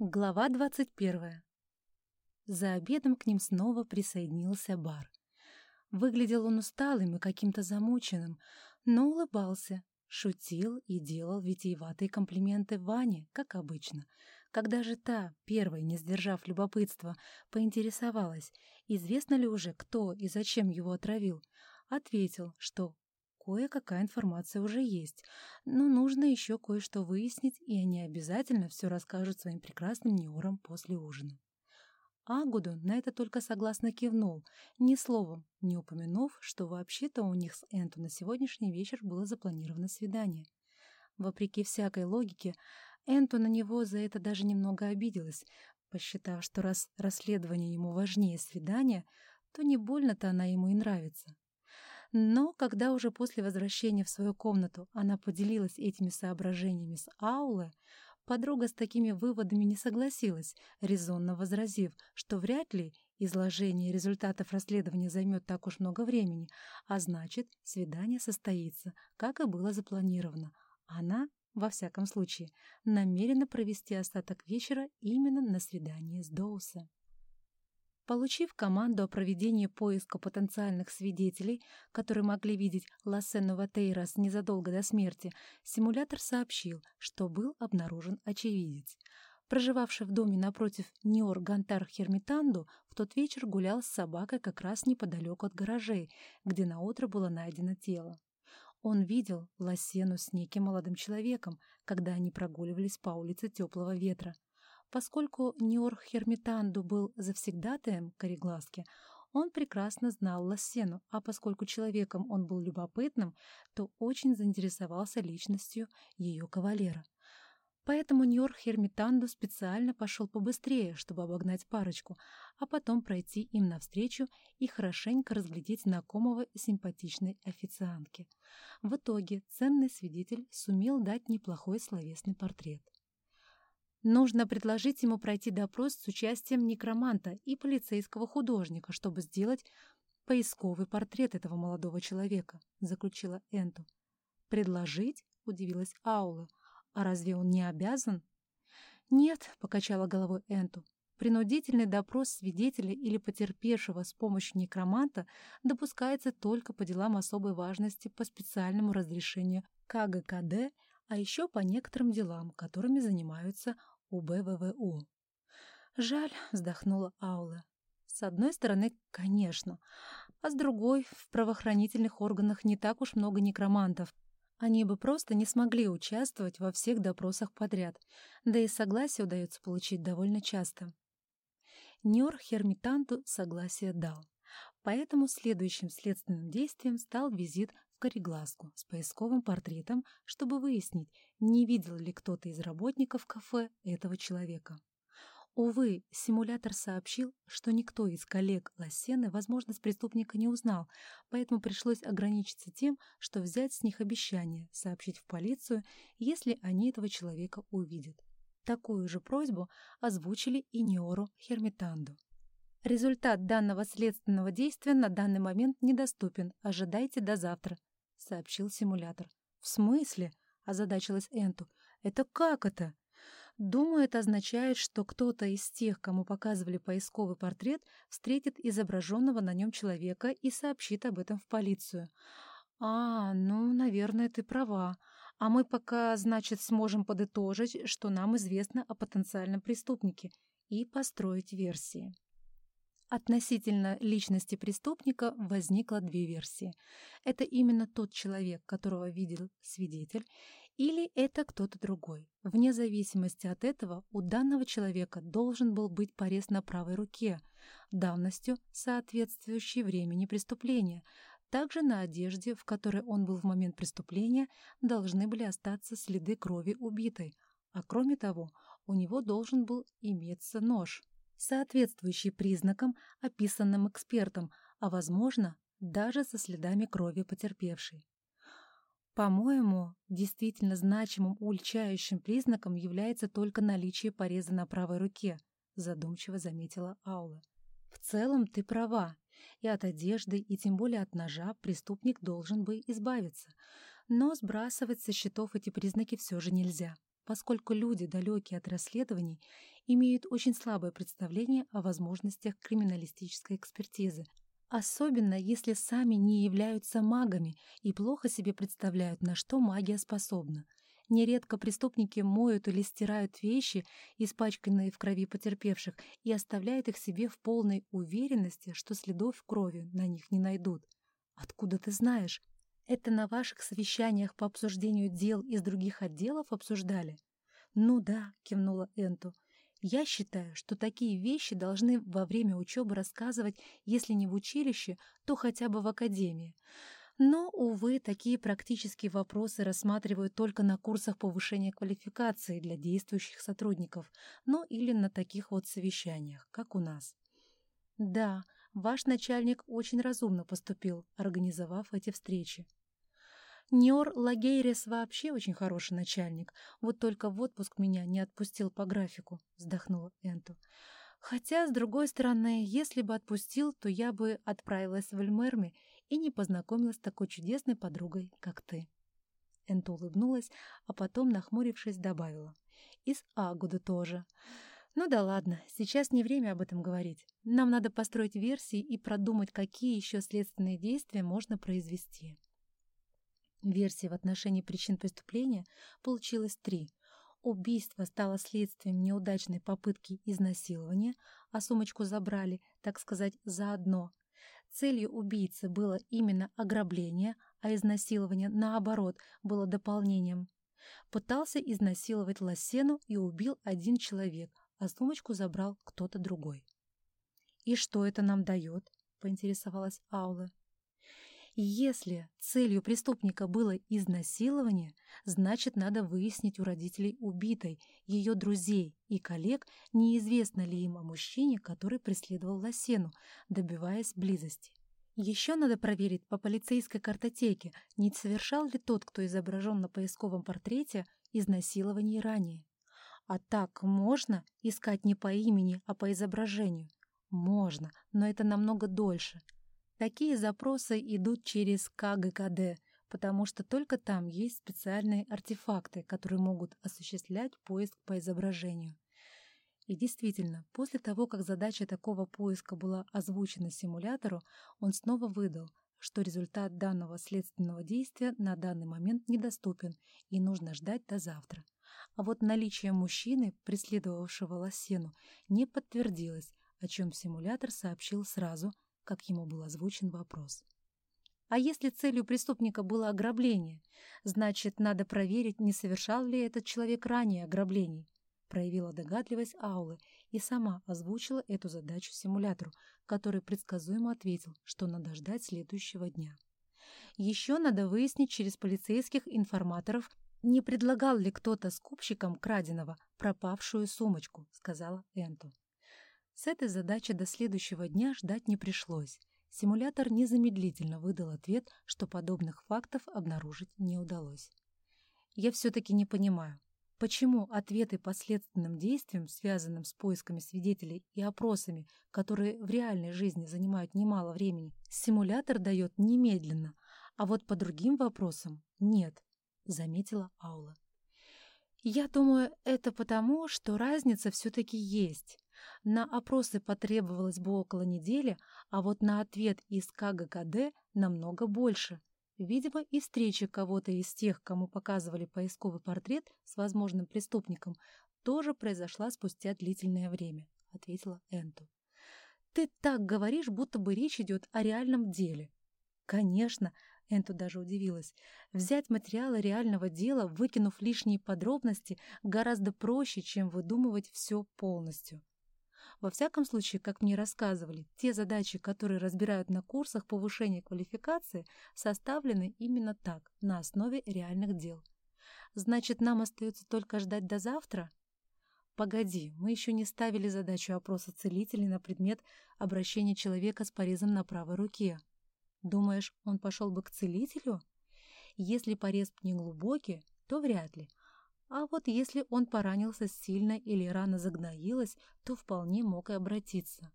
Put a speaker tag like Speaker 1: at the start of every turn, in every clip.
Speaker 1: Глава двадцать первая. За обедом к ним снова присоединился бар. Выглядел он усталым и каким-то замученным, но улыбался, шутил и делал витиеватые комплименты Ване, как обычно. Когда же та, первой, не сдержав любопытства, поинтересовалась, известно ли уже, кто и зачем его отравил, ответил, что кое-какая информация уже есть, но нужно еще кое-что выяснить, и они обязательно все расскажут своим прекрасным неорам после ужина. Агуду на это только согласно кивнул, ни словом, не упомянув, что вообще-то у них с Энту на сегодняшний вечер было запланировано свидание. Вопреки всякой логике, Энту на него за это даже немного обиделась, посчитав, что раз расследование ему важнее свидания, то не больно-то она ему и нравится. Но когда уже после возвращения в свою комнату она поделилась этими соображениями с Ауле, подруга с такими выводами не согласилась, резонно возразив, что вряд ли изложение результатов расследования займет так уж много времени, а значит, свидание состоится, как и было запланировано. Она, во всяком случае, намерена провести остаток вечера именно на свидании с Доуса. Получив команду о проведении поиска потенциальных свидетелей, которые могли видеть Лассену Ватейрас незадолго до смерти, симулятор сообщил, что был обнаружен очевидец. Проживавший в доме напротив Ниор Гантар Хермитанду в тот вечер гулял с собакой как раз неподалеку от гаражей, где наутро было найдено тело. Он видел Лассену с неким молодым человеком, когда они прогуливались по улице теплого ветра. Поскольку Ниор Хермитанду был завсегдатаем кореглазки, он прекрасно знал Лассену, а поскольку человеком он был любопытным, то очень заинтересовался личностью ее кавалера. Поэтому Ньор Хермитанду специально пошел побыстрее, чтобы обогнать парочку, а потом пройти им навстречу и хорошенько разглядеть знакомого симпатичной официантки. В итоге ценный свидетель сумел дать неплохой словесный портрет. Нужно предложить ему пройти допрос с участием некроманта и полицейского художника, чтобы сделать поисковый портрет этого молодого человека», — заключила Энту. «Предложить?» — удивилась Аула. «А разве он не обязан?» «Нет», — покачала головой Энту. «Принудительный допрос свидетеля или потерпевшего с помощью некроманта допускается только по делам особой важности по специальному разрешению КГКД а еще по некоторым делам, которыми занимаются у БВВУ. «Жаль», — вздохнула Аула. «С одной стороны, конечно, а с другой, в правоохранительных органах не так уж много некромантов. Они бы просто не смогли участвовать во всех допросах подряд, да и согласие удается получить довольно часто». Нюр Хермитанту согласие дал. Поэтому следующим следственным действием стал визит кореглазку с поисковым портретом, чтобы выяснить, не видел ли кто-то из работников кафе этого человека. Увы, симулятор сообщил, что никто из коллег Лосены возможность преступника не узнал, поэтому пришлось ограничиться тем, что взять с них обещание сообщить в полицию, если они этого человека увидят. Такую же просьбу озвучили и Неору Хермитанду. Результат данного следственного действия на данный момент недоступен. Ожидайте до завтра. — сообщил симулятор. «В смысле?» — озадачилась Энту. «Это как это?» Думаю, это означает, что кто-то из тех, кому показывали поисковый портрет, встретит изображенного на нем человека и сообщит об этом в полицию. «А, ну, наверное, ты права. А мы пока, значит, сможем подытожить, что нам известно о потенциальном преступнике, и построить версии». Относительно личности преступника возникло две версии. Это именно тот человек, которого видел свидетель, или это кто-то другой. Вне зависимости от этого у данного человека должен был быть порез на правой руке, давностью соответствующей времени преступления. Также на одежде, в которой он был в момент преступления, должны были остаться следы крови убитой. А кроме того, у него должен был иметься нож, соответствующий признакам, описанным экспертом, а, возможно, даже со следами крови потерпевшей. По-моему, действительно значимым уличающим признаком является только наличие пореза на правой руке, задумчиво заметила Аула. В целом ты права, и от одежды, и тем более от ножа преступник должен бы избавиться, но сбрасывать со счетов эти признаки все же нельзя. Поскольку люди, далекие от расследований, имеют очень слабое представление о возможностях криминалистической экспертизы, особенно если сами не являются магами и плохо себе представляют, на что магия способна. Нередко преступники моют или стирают вещи, испачканные в крови потерпевших, и оставляют их себе в полной уверенности, что следов крови на них не найдут. «Откуда ты знаешь? Это на ваших совещаниях по обсуждению дел из других отделов обсуждали?» «Ну да», — кивнула Энту. «Я считаю, что такие вещи должны во время учебы рассказывать, если не в училище, то хотя бы в академии. Но, увы, такие практические вопросы рассматривают только на курсах повышения квалификации для действующих сотрудников, ну или на таких вот совещаниях, как у нас. Да, ваш начальник очень разумно поступил, организовав эти встречи. Ниор Лагейрес вообще очень хороший начальник, вот только в отпуск меня не отпустил по графику, вздохнула Энту. Хотя, с другой стороны, если бы отпустил, то я бы отправилась в Эльмерми и не познакомилась с такой чудесной подругой, как ты. Энту улыбнулась, а потом, нахмурившись, добавила. И с Агуду тоже. Ну да ладно, сейчас не время об этом говорить. Нам надо построить версии и продумать, какие еще следственные действия можно произвести. Версий в отношении причин преступления получилось три. Убийство стало следствием неудачной попытки изнасилования, а сумочку забрали, так сказать, заодно. Целью убийцы было именно ограбление, а изнасилование, наоборот, было дополнением. Пытался изнасиловать Лосену и убил один человек, а сумочку забрал кто-то другой. «И что это нам дает?» — поинтересовалась Аула. Если целью преступника было изнасилование, значит, надо выяснить у родителей убитой, ее друзей и коллег, неизвестно ли им о мужчине, который преследовал Лосену, добиваясь близости. Еще надо проверить по полицейской картотеке, не совершал ли тот, кто изображен на поисковом портрете, изнасилование ранее. А так можно искать не по имени, а по изображению? Можно, но это намного дольше – Такие запросы идут через КГКД, потому что только там есть специальные артефакты, которые могут осуществлять поиск по изображению. И действительно, после того, как задача такого поиска была озвучена симулятору, он снова выдал, что результат данного следственного действия на данный момент недоступен и нужно ждать до завтра. А вот наличие мужчины, преследовавшего Лосену, не подтвердилось, о чем симулятор сообщил сразу – как ему был озвучен вопрос. А если целью преступника было ограбление, значит, надо проверить, не совершал ли этот человек ранее ограблений. Проявила догадливость Аулы и сама озвучила эту задачу симулятору, который предсказуемо ответил, что надо ждать следующего дня. Еще надо выяснить через полицейских информаторов, не предлагал ли кто-то скупщикам краденого пропавшую сумочку, сказала Энту. С этой задачей до следующего дня ждать не пришлось. Симулятор незамедлительно выдал ответ, что подобных фактов обнаружить не удалось. Я все-таки не понимаю, почему ответы по следственным действиям, связанным с поисками свидетелей и опросами, которые в реальной жизни занимают немало времени, симулятор дает немедленно, а вот по другим вопросам нет, заметила Аула. Я думаю, это потому, что разница все-таки есть. На опросы потребовалось бы около недели, а вот на ответ из КГКД намного больше. Видимо, и встреча кого-то из тех, кому показывали поисковый портрет с возможным преступником, тоже произошла спустя длительное время, — ответила Энту. «Ты так говоришь, будто бы речь идет о реальном деле». «Конечно», — Энту даже удивилась, «взять материалы реального дела, выкинув лишние подробности, гораздо проще, чем выдумывать все полностью». Во всяком случае, как мне рассказывали, те задачи, которые разбирают на курсах повышения квалификации, составлены именно так, на основе реальных дел. Значит, нам остается только ждать до завтра? Погоди, мы еще не ставили задачу опроса целителей на предмет обращения человека с порезом на правой руке. Думаешь, он пошел бы к целителю? Если порез не глубокий, то вряд ли. А вот если он поранился сильно или рана загноилась, то вполне мог и обратиться.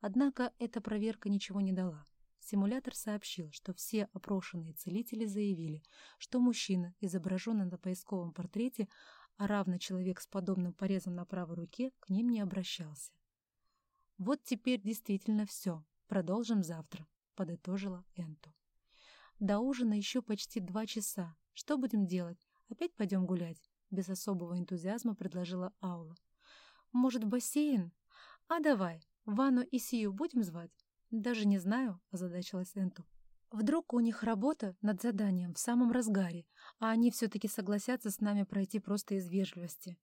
Speaker 1: Однако эта проверка ничего не дала. Симулятор сообщил, что все опрошенные целители заявили, что мужчина, изображенный на поисковом портрете, а равный человек с подобным порезом на правой руке к ним не обращался. «Вот теперь действительно все. Продолжим завтра», — подытожила Энту. «До ужина еще почти два часа. Что будем делать? Опять пойдем гулять?» Без особого энтузиазма предложила Аула. «Может, бассейн? А давай, Вану и Сию будем звать?» «Даже не знаю», — озадачилась Энту. «Вдруг у них работа над заданием в самом разгаре, а они все-таки согласятся с нами пройти просто из вежливости».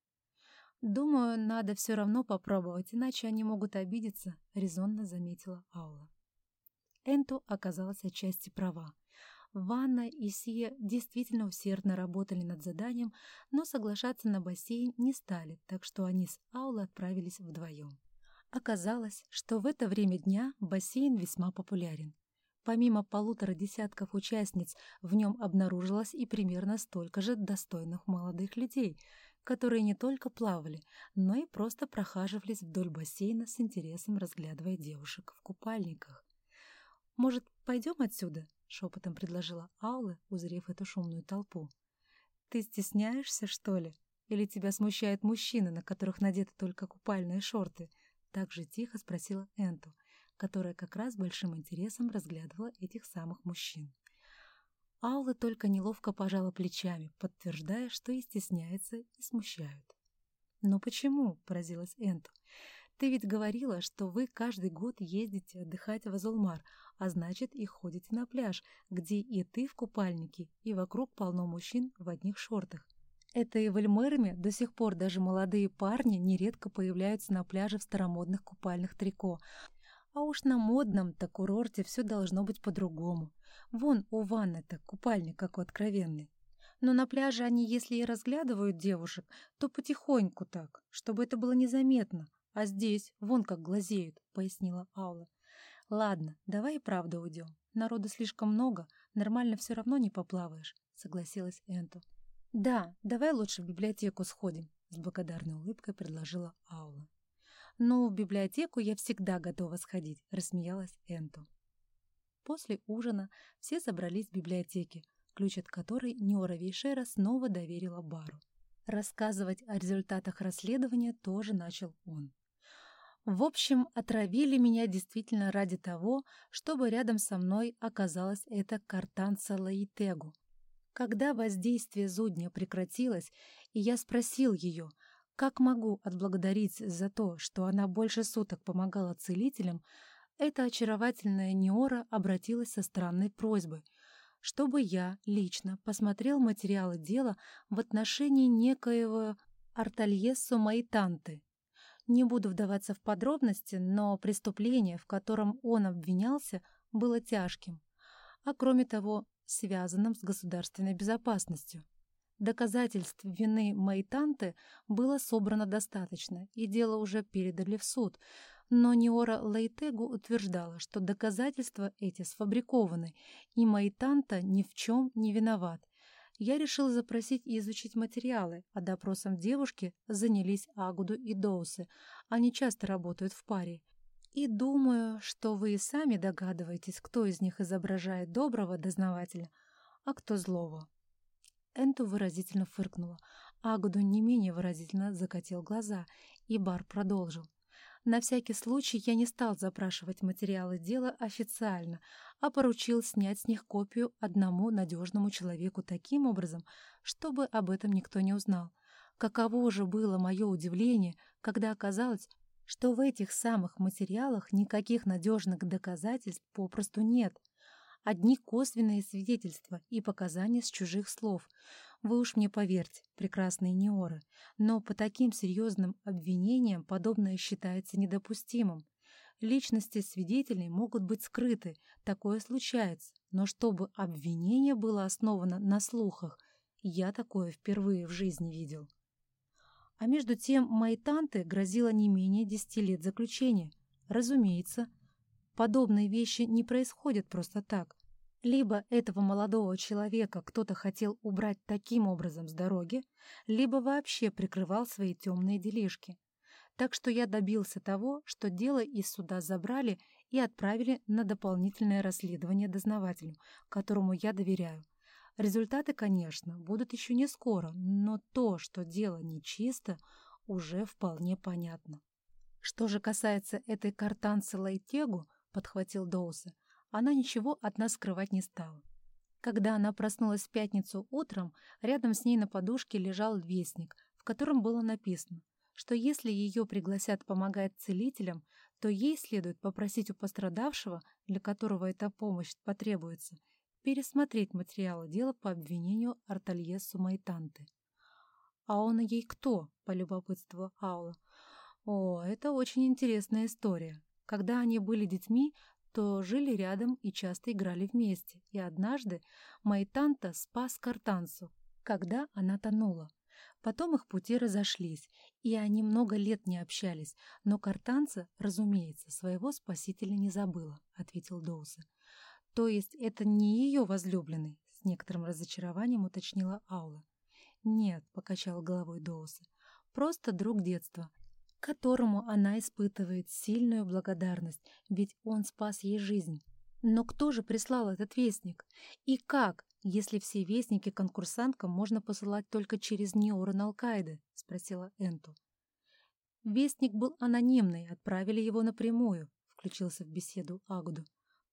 Speaker 1: «Думаю, надо все равно попробовать, иначе они могут обидеться», — резонно заметила Аула. Энту оказалась отчасти права. Ванна и Сия действительно усердно работали над заданием, но соглашаться на бассейн не стали, так что они с Аулой отправились вдвоем. Оказалось, что в это время дня бассейн весьма популярен. Помимо полутора десятков участниц, в нем обнаружилось и примерно столько же достойных молодых людей, которые не только плавали, но и просто прохаживались вдоль бассейна с интересом, разглядывая девушек в купальниках. «Может, пойдем отсюда?» — шепотом предложила Аула, узрев эту шумную толпу. «Ты стесняешься, что ли? Или тебя смущают мужчины, на которых надеты только купальные шорты?» Так же тихо спросила Энту, которая как раз большим интересом разглядывала этих самых мужчин. Аула только неловко пожала плечами, подтверждая, что и стесняется, и смущают. «Но почему?» — поразилась Энту. «Ты ведь говорила, что вы каждый год ездите отдыхать в Азулмар, а значит и ходите на пляж, где и ты в купальнике, и вокруг полно мужчин в одних шортах. Это и в Эльмерме до сих пор даже молодые парни нередко появляются на пляже в старомодных купальных трико. А уж на модном-то курорте все должно быть по-другому. Вон у ванны-то купальник какой откровенный. Но на пляже они, если и разглядывают девушек, то потихоньку так, чтобы это было незаметно. А здесь, вон как глазеют, — пояснила Аула. «Ладно, давай и правда уйдем. Народу слишком много, нормально все равно не поплаваешь», — согласилась Энту. «Да, давай лучше в библиотеку сходим», — с благодарной улыбкой предложила Аула. «Ну, в библиотеку я всегда готова сходить», — рассмеялась Энту. После ужина все собрались в библиотеке, ключ от которой Неора Вейшера снова доверила Бару. Рассказывать о результатах расследования тоже начал он. В общем, отравили меня действительно ради того, чтобы рядом со мной оказалась эта картанца Лаитегу. Когда воздействие зудня прекратилось, и я спросил ее, как могу отблагодарить за то, что она больше суток помогала целителям, эта очаровательная Неора обратилась со странной просьбой, чтобы я лично посмотрел материалы дела в отношении некоего Артальесо Майтанты, не буду вдаваться в подробности, но преступление, в котором он обвинялся, было тяжким, а кроме того, связанным с государственной безопасностью. Доказательств вины Майтанты было собрано достаточно, и дело уже передали в суд, но Неора Лейтегу утверждала, что доказательства эти сфабрикованы, и Майтанта ни в чем не виноват, я решил запросить и изучить материалы, а допросом девушки занялись Агуду и Доусы. Они часто работают в паре. И думаю, что вы и сами догадываетесь, кто из них изображает доброго дознавателя, а кто злого. Энту выразительно фыркнула. Агуду не менее выразительно закатил глаза, и Бар продолжил. На всякий случай я не стал запрашивать материалы дела официально, а поручил снять с них копию одному надежному человеку таким образом, чтобы об этом никто не узнал. Каково же было мое удивление, когда оказалось, что в этих самых материалах никаких надежных доказательств попросту нет. Одни косвенные свидетельства и показания с чужих слов. Вы уж мне поверьте, прекрасные неоры, но по таким серьезным обвинениям подобное считается недопустимым. Личности свидетелей могут быть скрыты, такое случается, но чтобы обвинение было основано на слухах, я такое впервые в жизни видел. А между тем моей танте грозило не менее десяти лет заключения. Разумеется, подобные вещи не происходят просто так. Либо этого молодого человека кто-то хотел убрать таким образом с дороги, либо вообще прикрывал свои темные делишки. Так что я добился того, что дело из суда забрали и отправили на дополнительное расследование дознавателю, которому я доверяю. Результаты, конечно, будут еще не скоро, но то, что дело нечисто, уже вполне понятно. Что же касается этой картанцы Лайтегу, подхватил Доуса, она ничего от нас скрывать не стала. Когда она проснулась в пятницу утром, рядом с ней на подушке лежал вестник, в котором было написано, что если ее пригласят помогать целителям, то ей следует попросить у пострадавшего, для которого эта помощь потребуется, пересмотреть материалы дела по обвинению Арталье Сумайтанты. «А он ей кто?» — полюбопытствовала Аула. «О, это очень интересная история. Когда они были детьми, то жили рядом и часто играли вместе, и однажды Майтанта спас Картансу, когда она тонула. Потом их пути разошлись, и они много лет не общались, но Картанца, разумеется, своего спасителя не забыла, — ответил Доуса. То есть это не ее возлюбленный, — с некоторым разочарованием уточнила Аула. Нет, — покачал головой Доуса, — просто друг детства, которому она испытывает сильную благодарность, ведь он спас ей жизнь. Но кто же прислал этот вестник? И как, если все вестники конкурсанткам можно посылать только через Неоран Алкаиды? — спросила Энту. Вестник был анонимный, отправили его напрямую, — включился в беседу Агуду.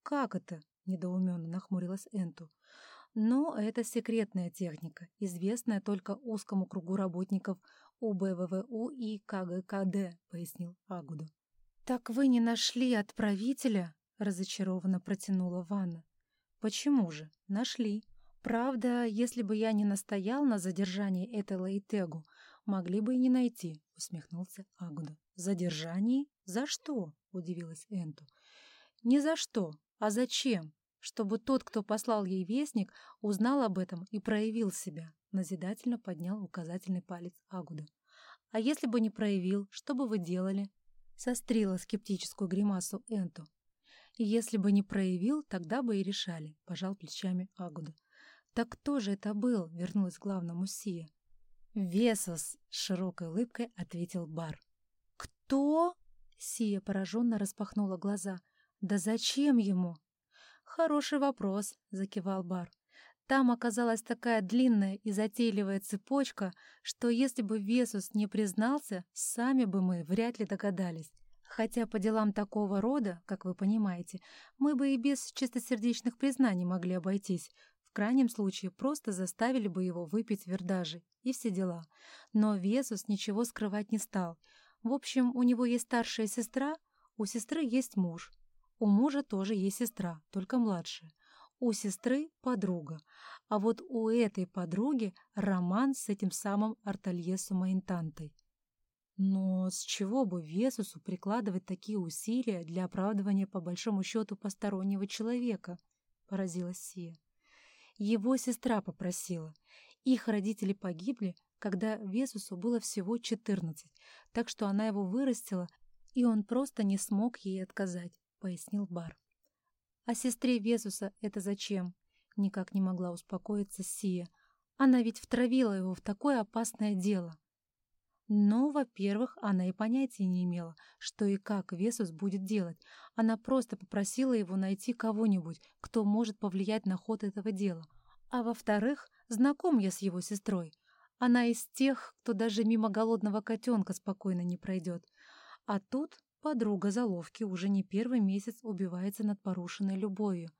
Speaker 1: «Как это?» — недоуменно нахмурилась Энту. «Но это секретная техника, известная только узкому кругу работников УБВВУ и КГКД», — пояснил Агуду. «Так вы не нашли отправителя?» — разочарованно протянула Ванна. «Почему же? Нашли. Правда, если бы я не настоял на задержании этой Лейтегу, могли бы и не найти», — усмехнулся Агуда. «Задержании? За что?» — удивилась Энту. «Не за что, а зачем? Чтобы тот, кто послал ей вестник, узнал об этом и проявил себя», — назидательно поднял указательный палец Агуда. «А если бы не проявил, что бы вы делали?» — сострила скептическую гримасу Энту. «Если бы не проявил, тогда бы и решали», — пожал плечами Агуда. «Так кто же это был?» — вернулась к главному Сия. «Весос!» — с широкой улыбкой ответил Бар. «Кто?» — Сия пораженно распахнула глаза. «Да зачем ему?» «Хороший вопрос», — закивал Бар. Там оказалась такая длинная и затейливая цепочка, что если бы Весус не признался, сами бы мы вряд ли догадались. Хотя по делам такого рода, как вы понимаете, мы бы и без чистосердечных признаний могли обойтись. В крайнем случае просто заставили бы его выпить вердажи и все дела. Но Весус ничего скрывать не стал. В общем, у него есть старшая сестра, у сестры есть муж. У мужа тоже есть сестра, только младшая. У сестры подруга, а вот у этой подруги роман с этим самым Артальесу Майнтантой. Но с чего бы Весусу прикладывать такие усилия для оправдывания по большому счету постороннего человека? Поразилась Сия. Его сестра попросила. Их родители погибли, когда Весусу было всего 14, так что она его вырастила, и он просто не смог ей отказать, пояснил Бар. А сестре Весуса это зачем? Никак не могла успокоиться Сия. Она ведь втравила его в такое опасное дело. Но, во-первых, она и понятия не имела, что и как Весус будет делать. Она просто попросила его найти кого-нибудь, кто может повлиять на ход этого дела. А во-вторых, знаком я с его сестрой. Она из тех, кто даже мимо голодного котенка спокойно не пройдет. А тут подруга заловки уже не первый месяц убивается над порушенной любовью.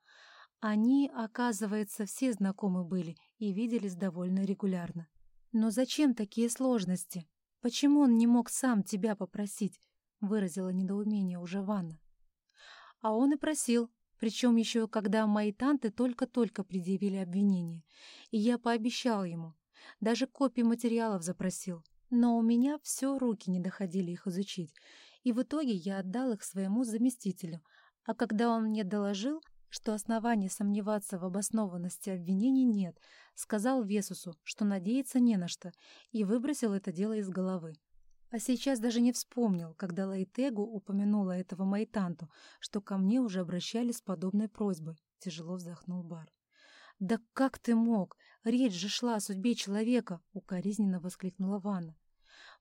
Speaker 1: Они, оказывается, все знакомы были и виделись довольно регулярно. Но зачем такие сложности? «Почему он не мог сам тебя попросить?» — выразила недоумение уже Ванна. А он и просил, причем еще когда мои танты только-только предъявили обвинение. И я пообещал ему. Даже копии материалов запросил. Но у меня все руки не доходили их изучить. И в итоге я отдал их своему заместителю. А когда он мне доложил, что оснований сомневаться в обоснованности обвинений нет, сказал Весусу, что надеяться не на что, и выбросил это дело из головы. А сейчас даже не вспомнил, когда Лайтегу упомянула этого Майтанту, что ко мне уже обращались с подобной просьбой. Тяжело вздохнул Бар. «Да как ты мог? Речь же шла о судьбе человека!» — укоризненно воскликнула Ванна.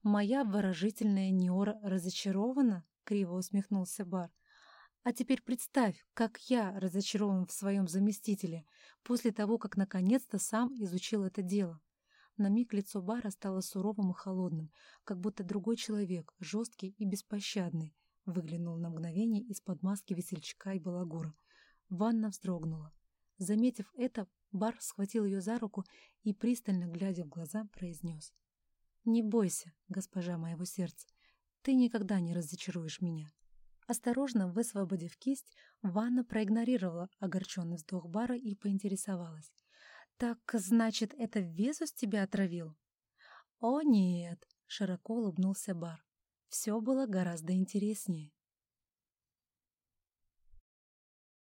Speaker 1: «Моя обворожительная Неора разочарована?» — криво усмехнулся Бар. А теперь представь, как я разочарован в своем заместителе после того, как наконец-то сам изучил это дело. На миг лицо Бара стало суровым и холодным, как будто другой человек, жесткий и беспощадный, выглянул на мгновение из-под маски весельчака и балагура. Ванна вздрогнула. Заметив это, Бар схватил ее за руку и, пристально глядя в глаза, произнес. «Не бойся, госпожа моего сердца, ты никогда не разочаруешь меня». Осторожно высвободив кисть, Ванна проигнорировала огорченный вздох Бара и поинтересовалась. «Так, значит, это Везус тебя отравил?» «О, нет!» — широко улыбнулся Бар. «Все было гораздо интереснее».